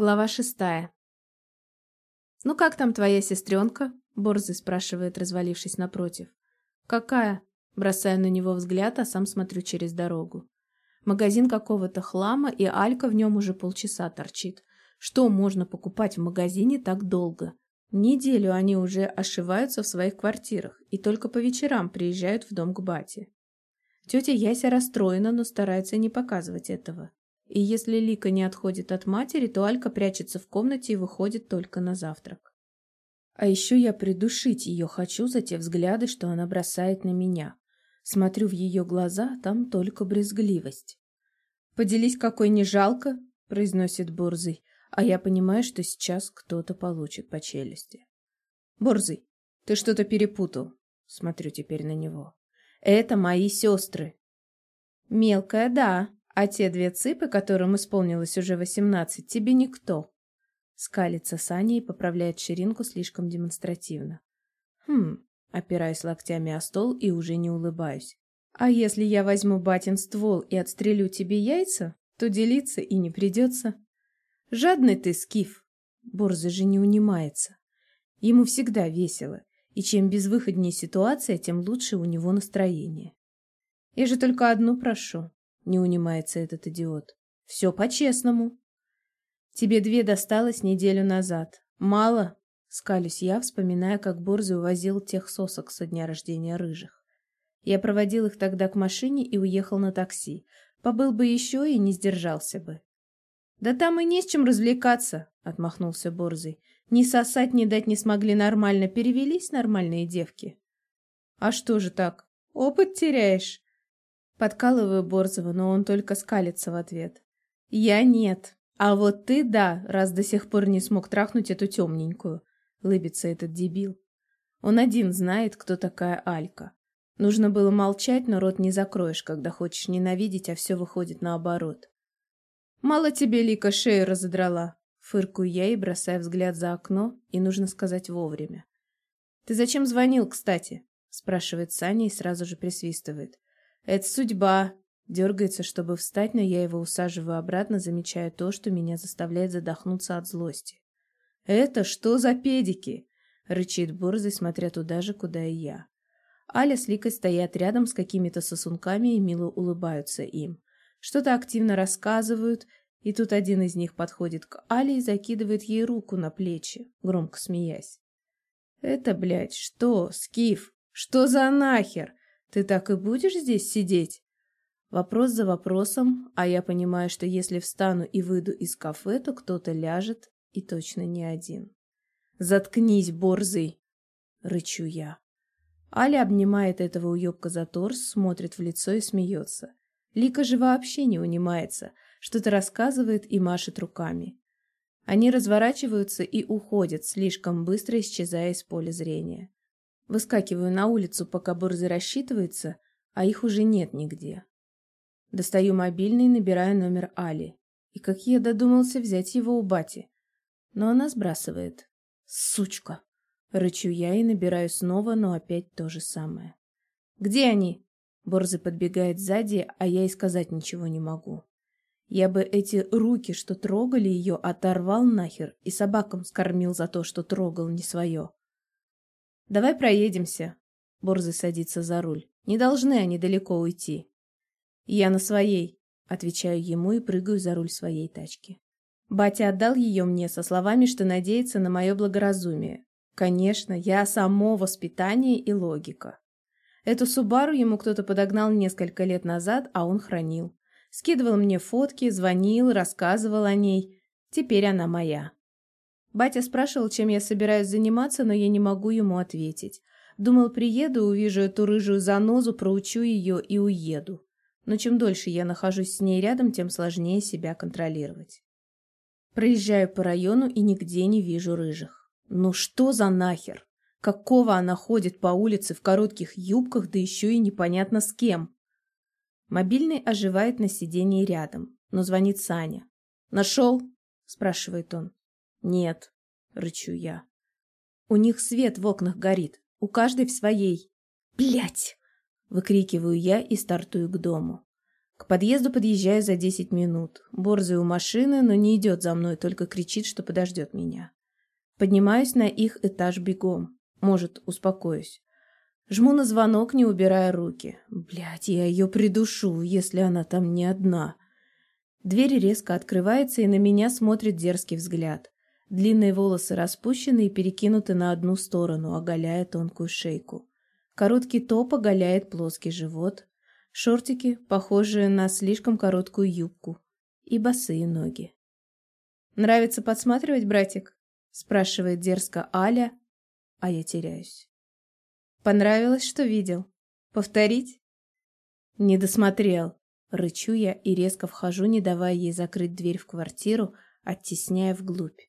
Глава шестая. «Ну как там твоя сестренка?» — Борзый спрашивает, развалившись напротив. «Какая?» — бросаю на него взгляд, а сам смотрю через дорогу. Магазин какого-то хлама, и Алька в нем уже полчаса торчит. Что можно покупать в магазине так долго? Неделю они уже ошиваются в своих квартирах и только по вечерам приезжают в дом к бате. Тетя Яся расстроена, но старается не показывать этого. И если Лика не отходит от матери, то Алька прячется в комнате и выходит только на завтрак. А еще я придушить ее хочу за те взгляды, что она бросает на меня. Смотрю в ее глаза, там только брезгливость. «Поделись, какой не жалко», — произносит Борзый, а я понимаю, что сейчас кто-то получит по челюсти. «Борзый, ты что-то перепутал», — смотрю теперь на него. «Это мои сестры». «Мелкая, да», а те две цыпы, которым исполнилось уже восемнадцать, тебе никто. Скалится Саня и поправляет ширинку слишком демонстративно. Хм, опираясь локтями о стол и уже не улыбаюсь. А если я возьму батин ствол и отстрелю тебе яйца, то делиться и не придется. Жадный ты, Скиф. Борзый же не унимается. Ему всегда весело, и чем безвыходнее ситуация, тем лучше у него настроение. Я же только одну прошу не унимается этот идиот. Все по-честному. Тебе две досталось неделю назад. Мало? Скалюсь я, вспоминая, как Борзый увозил тех сосок со дня рождения рыжих. Я проводил их тогда к машине и уехал на такси. Побыл бы еще и не сдержался бы. «Да там и не с чем развлекаться», — отмахнулся Борзый. «Ни сосать, ни дать не смогли нормально. Перевелись нормальные девки». «А что же так? Опыт теряешь?» Подкалываю Борзова, но он только скалится в ответ. «Я нет. А вот ты да, раз до сих пор не смог трахнуть эту темненькую», — лыбится этот дебил. Он один знает, кто такая Алька. Нужно было молчать, но рот не закроешь, когда хочешь ненавидеть, а все выходит наоборот. «Мало тебе Лика шею разодрала», — фыркую я и бросаю взгляд за окно, и нужно сказать вовремя. «Ты зачем звонил, кстати?» — спрашивает Саня и сразу же присвистывает. Это судьба. Дергается, чтобы встать, но я его усаживаю обратно, замечая то, что меня заставляет задохнуться от злости. «Это что за педики?» — рычит Борзый, смотря туда же, куда и я. Аля с Ликой стоят рядом с какими-то сосунками и мило улыбаются им. Что-то активно рассказывают, и тут один из них подходит к Але и закидывает ей руку на плечи, громко смеясь. «Это, блядь, что, Скиф? Что за нахер? Ты так и будешь здесь сидеть? Вопрос за вопросом, а я понимаю, что если встану и выйду из кафе, то кто-то ляжет, и точно не один. «Заткнись, борзый!» — рычу я. Аля обнимает этого уебка за торс, смотрит в лицо и смеется. Лика же вообще не унимается, что-то рассказывает и машет руками. Они разворачиваются и уходят, слишком быстро исчезая из поля зрения. Выскакиваю на улицу, пока Борзый рассчитывается, а их уже нет нигде. Достаю мобильный, набираю номер Али. И как я додумался взять его у бати. Но она сбрасывает. Сучка! Рычу я и набираю снова, но опять то же самое. «Где они?» Борзый подбегает сзади, а я и сказать ничего не могу. Я бы эти руки, что трогали ее, оторвал нахер и собакам скормил за то, что трогал не свое. «Давай проедемся». Борзый садится за руль. «Не должны они далеко уйти». «Я на своей», — отвечаю ему и прыгаю за руль своей тачки. Батя отдал ее мне со словами, что надеется на мое благоразумие. Конечно, я само воспитание и логика. Эту Субару ему кто-то подогнал несколько лет назад, а он хранил. Скидывал мне фотки, звонил, рассказывал о ней. Теперь она моя. Батя спрашивал, чем я собираюсь заниматься, но я не могу ему ответить. Думал, приеду, увижу эту рыжую занозу, проучу ее и уеду. Но чем дольше я нахожусь с ней рядом, тем сложнее себя контролировать. Проезжаю по району и нигде не вижу рыжих. Ну что за нахер? Какого она ходит по улице в коротких юбках, да еще и непонятно с кем? Мобильный оживает на сиденье рядом, но звонит Саня. «Нашел?» – спрашивает он. «Нет», — рычу я. «У них свет в окнах горит, у каждой в своей». «Блядь!» — выкрикиваю я и стартую к дому. К подъезду подъезжаю за десять минут. Борзый у машины, но не идет за мной, только кричит, что подождет меня. Поднимаюсь на их этаж бегом. Может, успокоюсь. Жму на звонок, не убирая руки. Блядь, я ее придушу, если она там не одна. Дверь резко открывается, и на меня смотрит дерзкий взгляд. Длинные волосы распущены и перекинуты на одну сторону, оголяя тонкую шейку. Короткий топ оголяет плоский живот. Шортики, похожие на слишком короткую юбку. И босые ноги. «Нравится подсматривать, братик?» спрашивает дерзко Аля, а я теряюсь. «Понравилось, что видел? Повторить?» «Не досмотрел», Рычу я и резко вхожу, не давая ей закрыть дверь в квартиру, оттесняя вглубь.